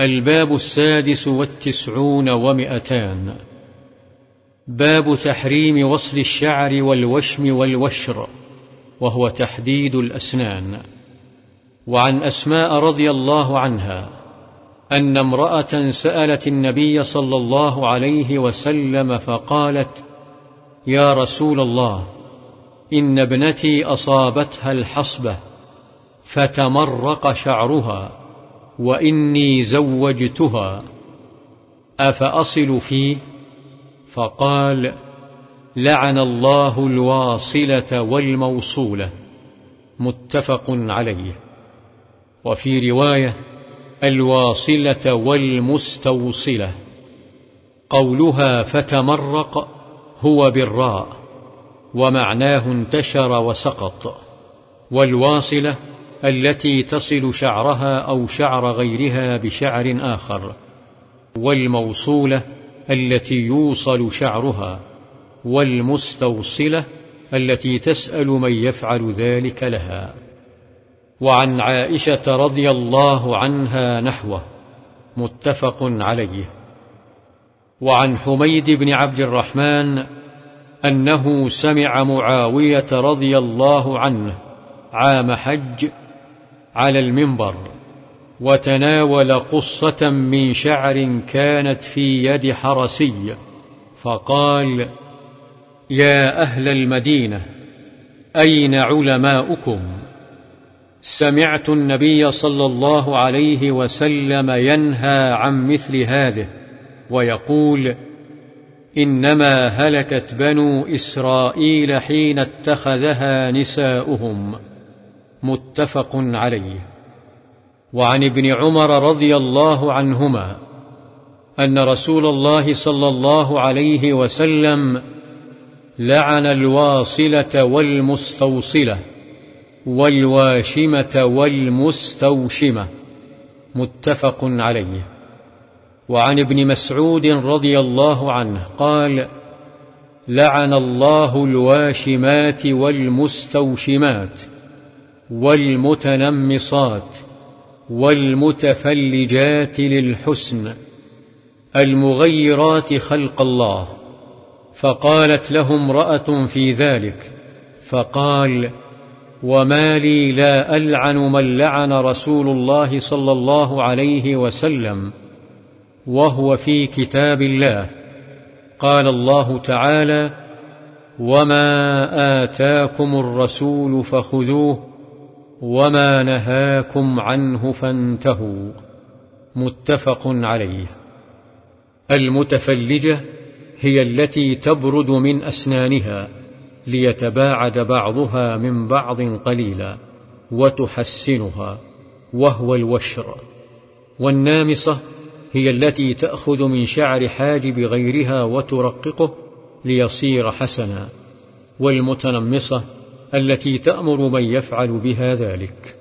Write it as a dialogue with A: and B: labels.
A: الباب السادس والتسعون ومئتان. باب تحريم وصل الشعر والوشم والوشر وهو تحديد الأسنان. وعن أسماء رضي الله عنها أن امرأة سألت النبي صلى الله عليه وسلم فقالت يا رسول الله إن ابنتي أصابتها الحصبة فتمرق شعرها. وإني زوجتها أفأصل فيه فقال لعن الله الواصلة والموصولة متفق عليه. وفي رواية الواصلة والمستوصلة قولها فتمرق هو بالراء ومعناه انتشر وسقط والواصلة التي تصل شعرها أو شعر غيرها بشعر آخر والموصولة التي يوصل شعرها والمستوصلة التي تسأل من يفعل ذلك لها. وعن عائشة رضي الله عنها نحوه متفق عليه. وعن حميد بن عبد الرحمن أنه سمع معاوية رضي الله عنه عام حج على المنبر وتناول قصة من شعر كانت في يد حرسي فقال يا أهل المدينة أين علماؤكم؟ سمعت النبي صلى الله عليه وسلم ينهى عن مثل هذه ويقول إنما هلكت بنو إسرائيل حين اتخذها نساؤهم. متفق عليه. وعن ابن عمر رضي الله عنهما أن رسول الله صلى الله عليه وسلم لعن الواصلة والمستوصلة والواشمة والمستوشمة متفق عليه. وعن ابن مسعود رضي الله عنه قال لعن الله الواشمات والمستوشمات والمتنمصات والمتفلجات للحسن المغيرات خلق الله فقالت له امرأة في ذلك فقال وما لي لا ألعن من لعن رسول الله صلى الله عليه وسلم وهو في كتاب الله قال الله تعالى وما آتاكم الرسول فخذوه وما نهاكم عنه فانتهوا متفق عليه المتفلجة هي التي تبرد من أسنانها ليتباعد بعضها من بعض قليلا وتحسنها وهو الوشر والنامصة هي التي تأخذ من شعر حاجب غيرها وترققه ليصير حسنا والمتنمصة التي تأمر من يفعل بها ذلك.